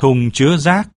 thùng chứa rác.